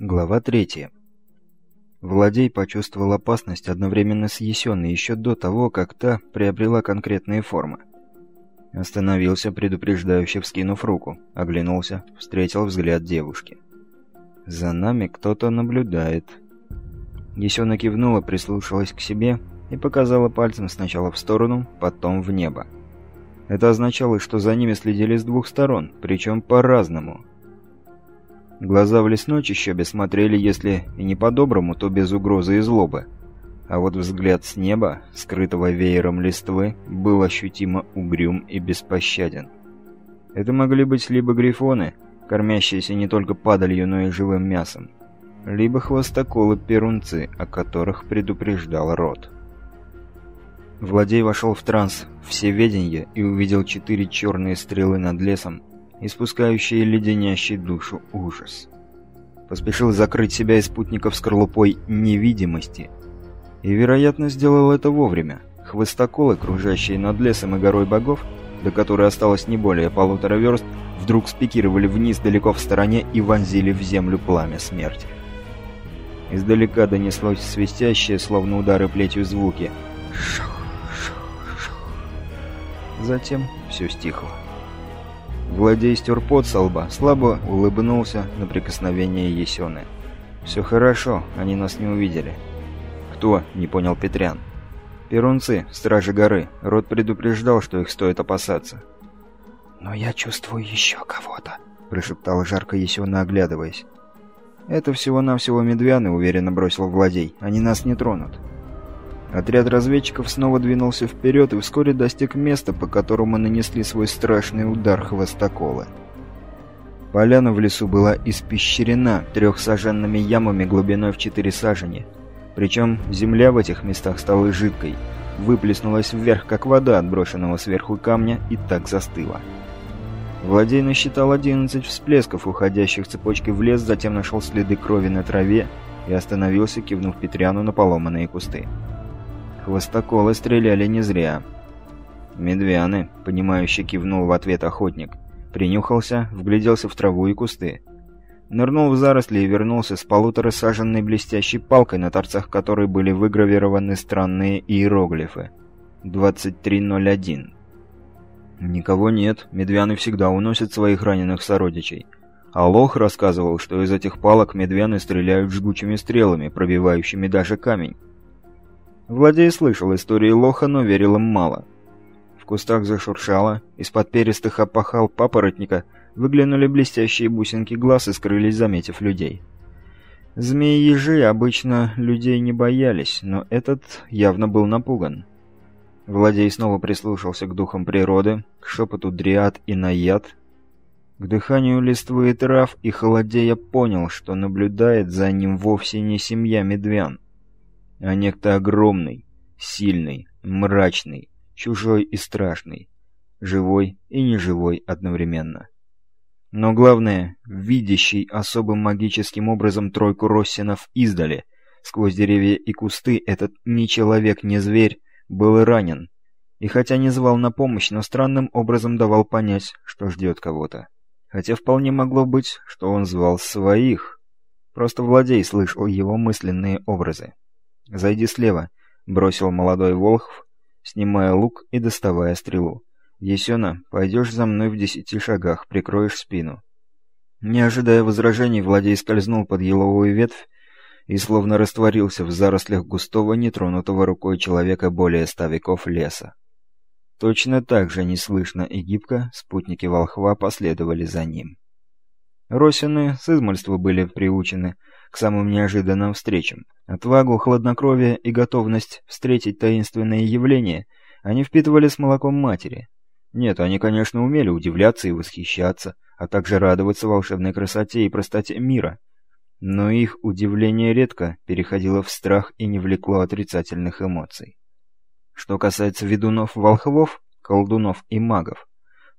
Глава третья. Владей почувствовал опасность одновременно с Есеной еще до того, как та приобрела конкретные формы. Остановился, предупреждающе вскинув руку, оглянулся, встретил взгляд девушки. «За нами кто-то наблюдает». Есена кивнула, прислушалась к себе и показала пальцем сначала в сторону, потом в небо. Это означало, что за ними следили с двух сторон, причем по-разному – Глаза в лесной чащобе смотрели, если и не по-доброму, то без угрозы и злобы. А вот взгляд с неба, скрытого веером листвы, был ощутимо угрюм и беспощаден. Это могли быть либо грифоны, кормящиеся не только падалью, но и живым мясом, либо хвостоколы-перунцы, о которых предупреждал род. Владей вошел в транс, всеведенье, и увидел четыре черные стрелы над лесом, испускающие леденящий душу ужас. Поспешил закрыть себя и спутников скорлупой невидимости. И, вероятно, сделал это вовремя. Хвостоколы, кружащие над лесом и горой богов, до которой осталось не более полутора верст, вдруг спикировали вниз далеко в стороне и вонзили в землю пламя смерти. Издалека донеслось свистящее, словно удары плетью звуки. Затем все стихло. Владей стер пот со лба, слабо улыбнулся на прикосновение Есены. «Все хорошо, они нас не увидели». «Кто?» — не понял Петрян. «Перунцы, стражи горы. Род предупреждал, что их стоит опасаться». «Но я чувствую еще кого-то», — прошептала жарко Есена, оглядываясь. «Это всего-навсего медвяны», — уверенно бросил Владей. «Они нас не тронут». Отряд разведчиков снова двинулся вперед и вскоре достиг места, по которому нанесли свой страшный удар хвостокола. Поляна в лесу была испещрена трехсаженными ямами глубиной в четыре сажени. Причем земля в этих местах стала жидкой, выплеснулась вверх, как вода отброшенного сверху камня, и так застыла. Владей насчитал 11 всплесков, уходящих цепочкой в лес, затем нашел следы крови на траве и остановился, кивнув Петряну на поломанные кусты. Хвостоколы стреляли не зря. «Медвяны», — понимающе кивнул в ответ охотник. Принюхался, вгляделся в траву и кусты. Нырнул в заросли и вернулся с полуторасаженной блестящей палкой, на торцах которой были выгравированы странные иероглифы. 2301. Никого нет, медвяны всегда уносят своих раненых сородичей. А рассказывал, что из этих палок медвяны стреляют жгучими стрелами, пробивающими даже камень. Владей слышал истории лоха, но верил им мало. В кустах зашуршало, из-под перистых опахал папоротника выглянули блестящие бусинки глаз и скрылись, заметив людей. Змеи-ежи обычно людей не боялись, но этот явно был напуган. Владей снова прислушался к духам природы, к шепоту дриад и наяд, к дыханию листвы и трав, и холодея понял, что наблюдает за ним вовсе не семья медвян а некто огромный, сильный, мрачный, чужой и страшный, живой и неживой одновременно. Но главное, видящий особым магическим образом тройку Россинов издали, сквозь деревья и кусты, этот ни человек, ни зверь был ранен, и хотя не звал на помощь, но странным образом давал понять, что ждет кого-то. Хотя вполне могло быть, что он звал своих. Просто Владей слышал его мысленные образы. «Зайди слева», — бросил молодой Волхв, снимая лук и доставая стрелу. «Есена, пойдешь за мной в десяти шагах, прикроешь спину». Не ожидая возражений, Владей скользнул под еловую ветвь и словно растворился в зарослях густого, нетронутого рукой человека более ста веков леса. Точно так же неслышно и гибко спутники волхва последовали за ним. Росины с измольства были приучены к самым неожиданным встречам. Отвагу, хладнокровие и готовность встретить таинственные явления они впитывали с молоком матери. Нет, они, конечно, умели удивляться и восхищаться, а также радоваться волшебной красоте и простоте мира. Но их удивление редко переходило в страх и не влекло отрицательных эмоций. Что касается ведунов-волхвов, колдунов и магов,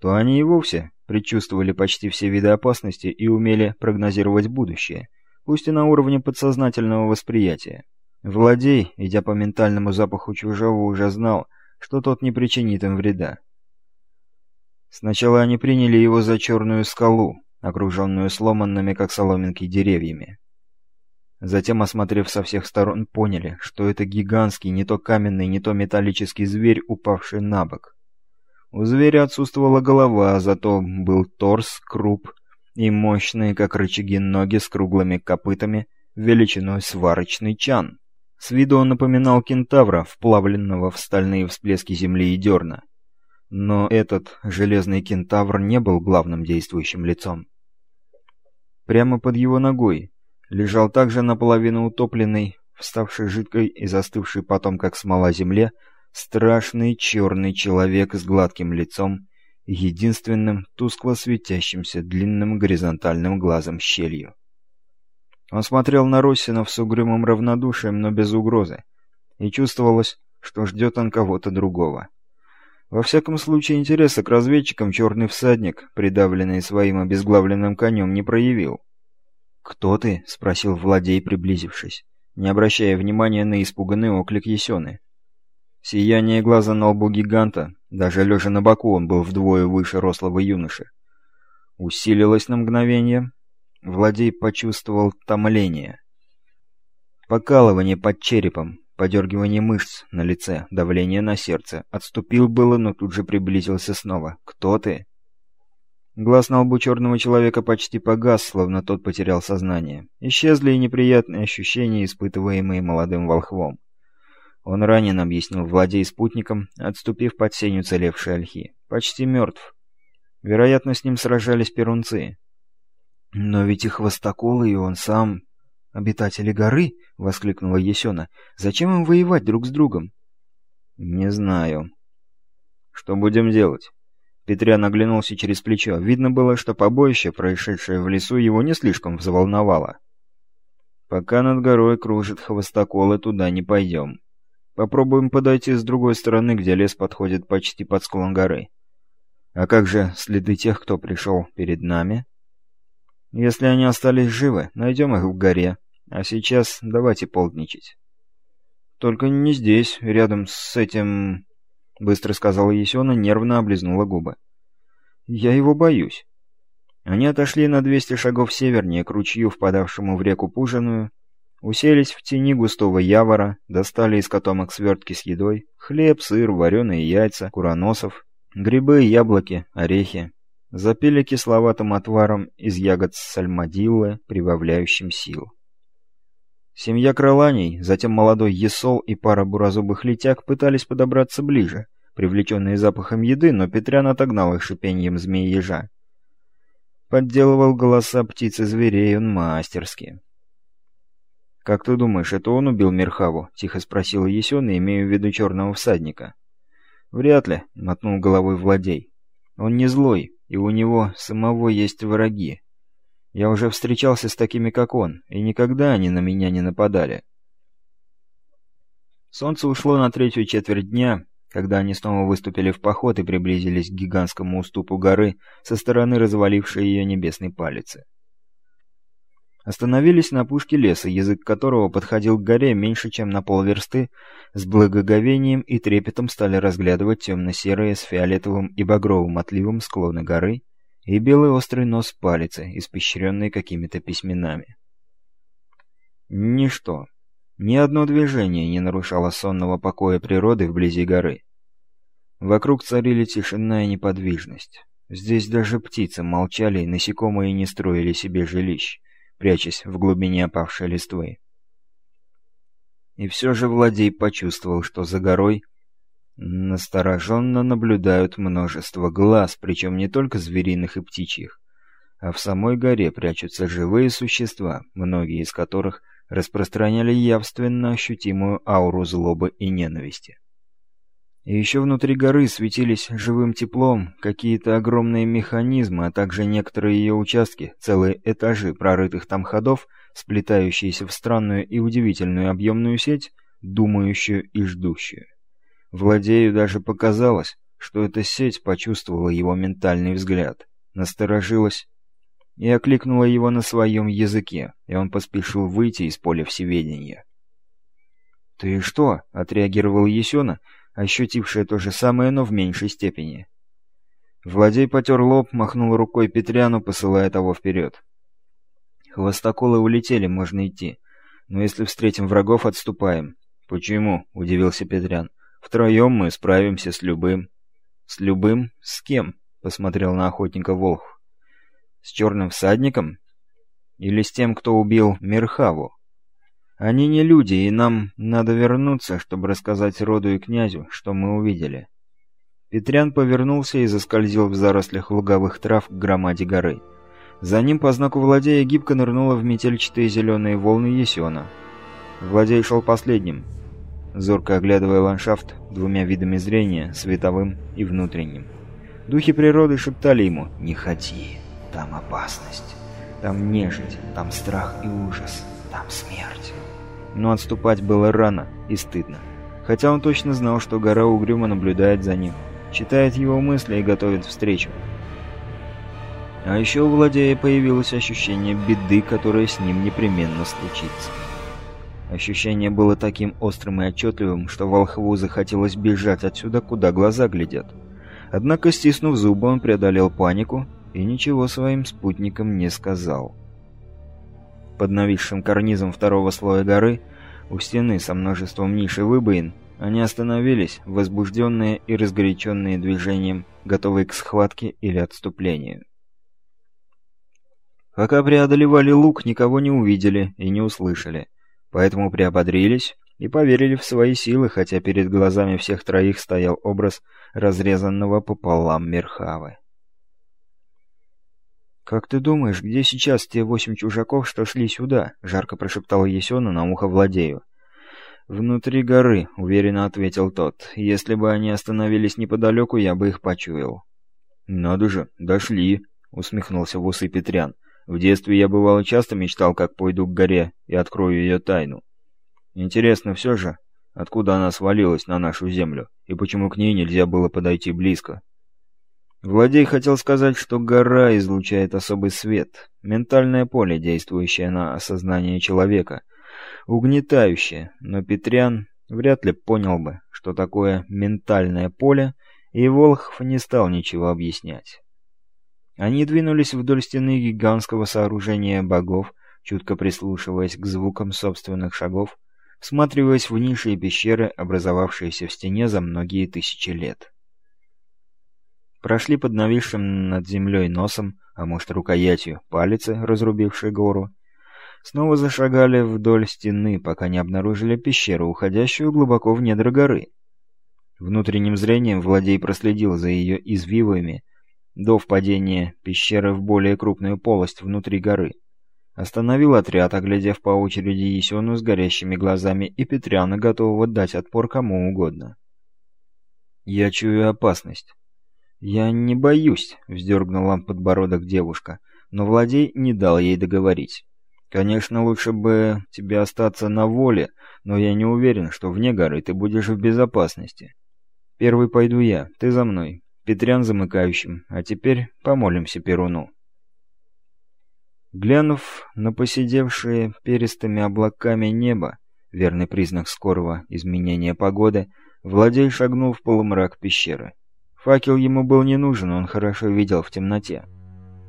то они и вовсе предчувствовали почти все виды опасности и умели прогнозировать будущее – пусть и на уровне подсознательного восприятия. Владей, идя по ментальному запаху чужого, уже знал, что тот не причинит им вреда. Сначала они приняли его за черную скалу, окруженную сломанными, как соломинки, деревьями. Затем, осмотрев со всех сторон, поняли, что это гигантский, не то каменный, не то металлический зверь, упавший на бок. У зверя отсутствовала голова, зато был торс, круп и мощные, как рычаги, ноги с круглыми копытами, величиной сварочный чан. С виду он напоминал кентавра, вплавленного в стальные всплески земли и дерна. Но этот железный кентавр не был главным действующим лицом. Прямо под его ногой лежал также наполовину утопленный, вставший жидкой и застывший потом, как смола земле, страшный черный человек с гладким лицом единственным тускло светящимся длинным горизонтальным глазом щелью. Он смотрел на Россинов с угрюмым равнодушием, но без угрозы, и чувствовалось, что ждет он кого-то другого. Во всяком случае, интереса к разведчикам черный всадник, придавленный своим обезглавленным конем, не проявил. «Кто ты?» — спросил Владей, приблизившись, не обращая внимания на испуганный оклик Есены. Сияние глаза на лбу гиганта, даже лежа на боку, он был вдвое выше рослого юноши. Усилилось на мгновение. Владей почувствовал томление. Покалывание под черепом, подергивание мышц на лице, давление на сердце. Отступил было, но тут же приблизился снова. «Кто ты?» Глаз на лбу черного человека почти погас, словно тот потерял сознание. Исчезли и неприятные ощущения, испытываемые молодым волхвом. Он ранен, объяснил владей спутником, отступив под сень уцелевшей ольхи. Почти мертв. Вероятно, с ним сражались перунцы. «Но ведь и хвостоколы, и он сам обитатели горы!» — воскликнула Есена. «Зачем им воевать друг с другом?» «Не знаю». «Что будем делать?» Петрян оглянулся через плечо. Видно было, что побоище, происшедшее в лесу, его не слишком взволновало. «Пока над горой кружит хвостоколы, туда не пойдем. Попробуем подойти с другой стороны, где лес подходит почти под склон горы. А как же следы тех, кто пришел перед нами?» Если они остались живы, найдем их в горе. А сейчас давайте полдничать. Только не здесь, рядом с этим... Быстро сказала Есена, нервно облизнула губы. Я его боюсь. Они отошли на 200 шагов севернее к ручью, впадавшему в реку Пужаную, уселись в тени густого явора, достали из котомок свертки с едой, хлеб, сыр, вареные яйца, куроносов, грибы, яблоки, орехи. Запили кисловатым отваром из ягод сальмадиллы, прибавляющим сил. Семья крыланей, затем молодой Есол и пара буразубых летяг пытались подобраться ближе, привлеченные запахом еды, но Петрян отогнал их шипением змеи-ежа. Подделывал голоса птиц и зверей он мастерски. «Как ты думаешь, это он убил Мирхаву?» — тихо спросила Есена, имея в виду черного всадника. «Вряд ли», — мотнул головой Владей. «Он не злой, и у него самого есть враги. Я уже встречался с такими, как он, и никогда они на меня не нападали. Солнце ушло на третью четверть дня, когда они снова выступили в поход и приблизились к гигантскому уступу горы со стороны развалившей ее небесной палицы. Остановились на пушке леса, язык которого подходил к горе меньше, чем на полверсты, с благоговением и трепетом стали разглядывать темно-серые с фиолетовым и багровым отливом склоны горы и белый острый нос палицы, испещренный какими-то письменами. Ничто, ни одно движение не нарушало сонного покоя природы вблизи горы. Вокруг царили тишина и неподвижность. Здесь даже птицы молчали и насекомые не строили себе жилищ прячась в глубине опавшей листвы. И все же Владей почувствовал, что за горой настороженно наблюдают множество глаз, причем не только звериных и птичьих, а в самой горе прячутся живые существа, многие из которых распространяли явственно ощутимую ауру злобы и ненависти. И еще внутри горы светились живым теплом какие-то огромные механизмы, а также некоторые ее участки, целые этажи прорытых там ходов, сплетающиеся в странную и удивительную объемную сеть, думающую и ждущую. Владею даже показалось, что эта сеть почувствовала его ментальный взгляд, насторожилась и окликнула его на своем языке, и он поспешил выйти из поля всеведения. «Ты что?» — отреагировал Есена — ощутившая то же самое, но в меньшей степени. Владей потер лоб, махнул рукой Петряну, посылая того вперед. Хвостоколы улетели, можно идти. Но если встретим врагов, отступаем. Почему? удивился Петрян. Втроем мы справимся с любым. С любым? С кем? посмотрел на охотника Волх. С черным всадником? Или с тем, кто убил Мирхаву? Они не люди, и нам надо вернуться, чтобы рассказать роду и князю, что мы увидели. Петрян повернулся и заскользил в зарослях луговых трав к громаде горы. За ним по знаку владея гибко нырнула в метельчатые зеленые волны Есена. Владей шел последним, зорко оглядывая ландшафт двумя видами зрения, световым и внутренним. Духи природы шептали ему «Не ходи, там опасность, там нежить, там страх и ужас, там смерть». Но отступать было рано и стыдно, хотя он точно знал, что гора угрюмо наблюдает за ним, читает его мысли и готовит встречу. А еще у Владея появилось ощущение беды, которая с ним непременно случится. Ощущение было таким острым и отчетливым, что Волхву захотелось бежать отсюда, куда глаза глядят. Однако, стиснув зубы, он преодолел панику и ничего своим спутникам не сказал. Под нависшим карнизом второго слоя горы, у стены со множеством ниш и выбоин, они остановились, возбужденные и разгоряченные движением, готовые к схватке или отступлению. Пока преодолевали луг, никого не увидели и не услышали, поэтому приободрились и поверили в свои силы, хотя перед глазами всех троих стоял образ разрезанного пополам Мерхавы. «Как ты думаешь, где сейчас те восемь чужаков, что шли сюда?» — жарко прошептал Есена на ухо Владею. «Внутри горы», — уверенно ответил тот. «Если бы они остановились неподалеку, я бы их почуял». «Надо же, дошли», — усмехнулся в усы Петрян. В детстве я бывало часто мечтал, как пойду к горе и открою ее тайну. Интересно все же, откуда она свалилась на нашу землю, и почему к ней нельзя было подойти близко. Владей хотел сказать, что гора излучает особый свет, ментальное поле, действующее на осознание человека, угнетающее, но Петрян вряд ли понял бы, что такое ментальное поле, и Волхов не стал ничего объяснять. Они двинулись вдоль стены гигантского сооружения богов, чутко прислушиваясь к звукам собственных шагов, всматриваясь в ниши и пещеры, образовавшиеся в стене за многие тысячи лет. Прошли под нависшим над землей носом, а может рукоятью, палицы, разрубившие гору. Снова зашагали вдоль стены, пока не обнаружили пещеру, уходящую глубоко в недра горы. Внутренним зрением Владей проследил за ее извивами, до впадения пещеры в более крупную полость внутри горы. Остановил отряд, оглядев по очереди Есену с горящими глазами и Петряна, готового дать отпор кому угодно. «Я чую опасность». «Я не боюсь», — вздергнула подбородок девушка, но Владей не дал ей договорить. «Конечно, лучше бы тебе остаться на воле, но я не уверен, что вне горы ты будешь в безопасности. Первый пойду я, ты за мной. Петрян замыкающим, а теперь помолимся Перуну. Глянув на посидевшие перистыми облаками небо, верный признак скорого изменения погоды, Владей шагнул в полумрак пещеры. Факел ему был не нужен, он хорошо видел в темноте.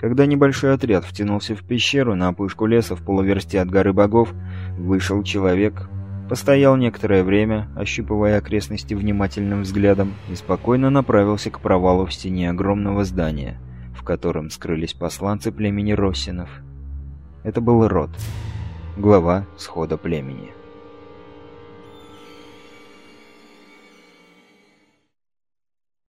Когда небольшой отряд втянулся в пещеру на опушку леса в полуверсте от горы богов, вышел человек Постоял некоторое время, ощупывая окрестности внимательным взглядом, и спокойно направился к провалу в стене огромного здания, в котором скрылись посланцы племени Россинов. Это был род, глава схода племени.